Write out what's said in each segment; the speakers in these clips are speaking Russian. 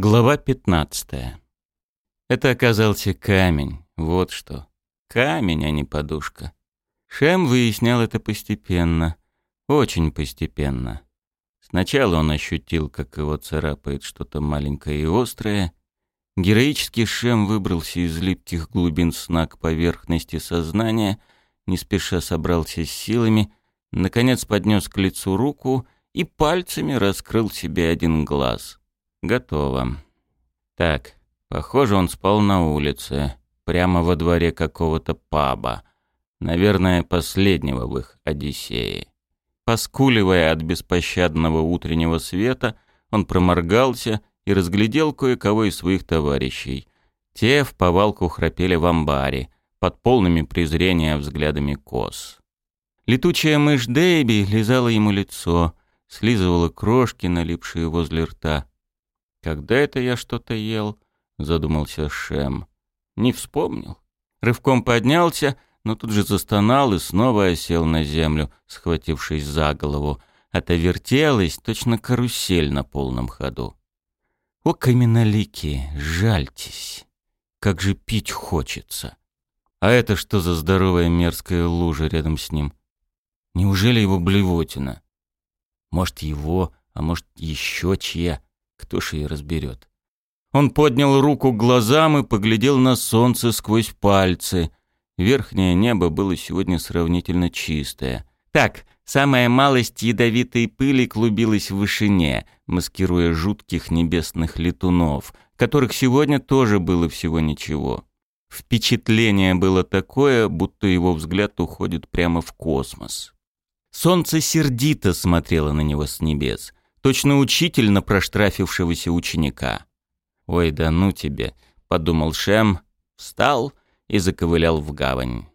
Глава 15. Это оказался камень, вот что. Камень, а не подушка. Шем выяснял это постепенно, очень постепенно. Сначала он ощутил, как его царапает что-то маленькое и острое. Героический Шем выбрался из липких глубин сна к поверхности сознания, не спеша собрался с силами, наконец поднес к лицу руку и пальцами раскрыл себе один глаз — Готово. Так, похоже, он спал на улице, прямо во дворе какого-то паба. Наверное, последнего в их Одиссее. Поскуливая от беспощадного утреннего света, он проморгался и разглядел кое-кого из своих товарищей. Те в повалку храпели в амбаре, под полными презрения взглядами коз. Летучая мышь Дэйби лизала ему лицо, слизывала крошки, налипшие возле рта. «Когда это я что-то ел?» — задумался Шем. «Не вспомнил». Рывком поднялся, но тут же застонал и снова осел на землю, схватившись за голову. Это вертелось, точно карусель на полном ходу. «О, каменолики, жальтесь! Как же пить хочется!» А это что за здоровая мерзкая лужа рядом с ним? Неужели его блевотина? Может, его, а может, еще чья? Кто ж ее разберет? Он поднял руку к глазам и поглядел на солнце сквозь пальцы. Верхнее небо было сегодня сравнительно чистое. Так, самая малость ядовитой пыли клубилась в вышине, маскируя жутких небесных летунов, которых сегодня тоже было всего ничего. Впечатление было такое, будто его взгляд уходит прямо в космос. Солнце сердито смотрело на него с небес точно учитель на проштрафившегося ученика. «Ой, да ну тебе», — подумал Шем, встал и заковылял в гавань.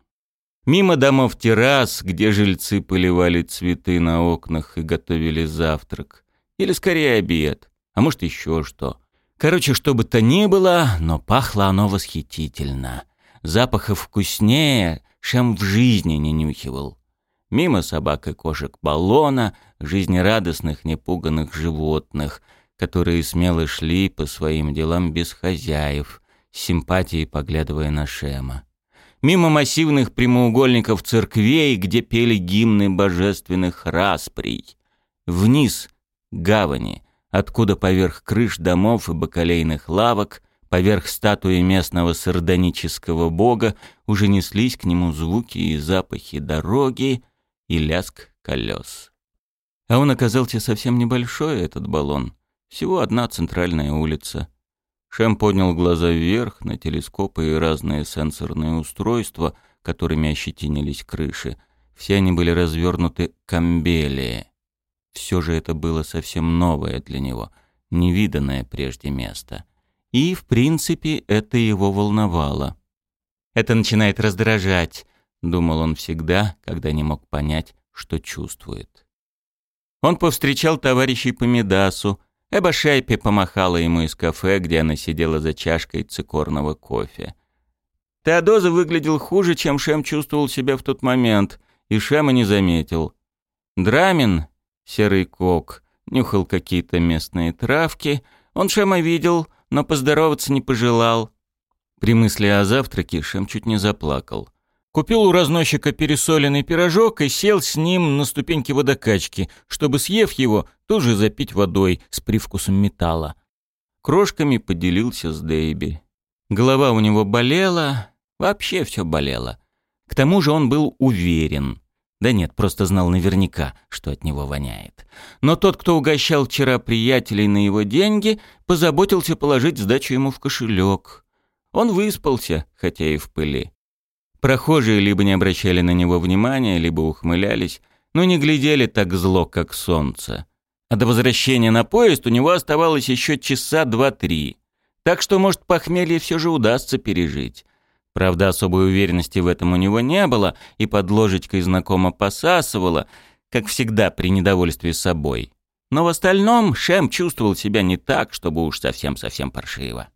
Мимо домов террас, где жильцы поливали цветы на окнах и готовили завтрак. Или скорее обед, а может еще что. Короче, что бы то ни было, но пахло оно восхитительно. Запаха вкуснее Шем в жизни не нюхивал. Мимо собак и кошек баллона, жизнерадостных, непуганных животных, которые смело шли по своим делам без хозяев, с симпатией поглядывая на Шема. Мимо массивных прямоугольников церквей, где пели гимны божественных расприй. Вниз, гавани, откуда поверх крыш домов и бакалейных лавок, поверх статуи местного сардонического бога, уже неслись к нему звуки и запахи дороги и лязг колес. А он оказался совсем небольшой, этот баллон. Всего одна центральная улица. Шем поднял глаза вверх на телескопы и разные сенсорные устройства, которыми ощетинились крыши. Все они были развернуты к. Все же это было совсем новое для него, невиданное прежде место. И, в принципе, это его волновало. «Это начинает раздражать», — думал он всегда, когда не мог понять, что чувствует. Он повстречал товарищей по Медасу. Эба Шайпе помахала ему из кафе, где она сидела за чашкой цикорного кофе. Теодоза выглядел хуже, чем Шем чувствовал себя в тот момент, и Шема не заметил. Драмин, серый кок, нюхал какие-то местные травки. Он Шема видел, но поздороваться не пожелал. При мысли о завтраке Шем чуть не заплакал. Купил у разносчика пересоленный пирожок и сел с ним на ступеньки водокачки, чтобы, съев его, тоже запить водой с привкусом металла. Крошками поделился с Дэйби. Голова у него болела, вообще все болело. К тому же он был уверен. Да нет, просто знал наверняка, что от него воняет. Но тот, кто угощал вчера приятелей на его деньги, позаботился положить сдачу ему в кошелек. Он выспался, хотя и в пыли. Прохожие либо не обращали на него внимания, либо ухмылялись, но не глядели так зло, как солнце. А до возвращения на поезд у него оставалось еще часа два-три. Так что, может, похмелье все же удастся пережить. Правда, особой уверенности в этом у него не было, и под ложечкой знакомо посасывало, как всегда при недовольстве собой. Но в остальном Шем чувствовал себя не так, чтобы уж совсем-совсем паршиво.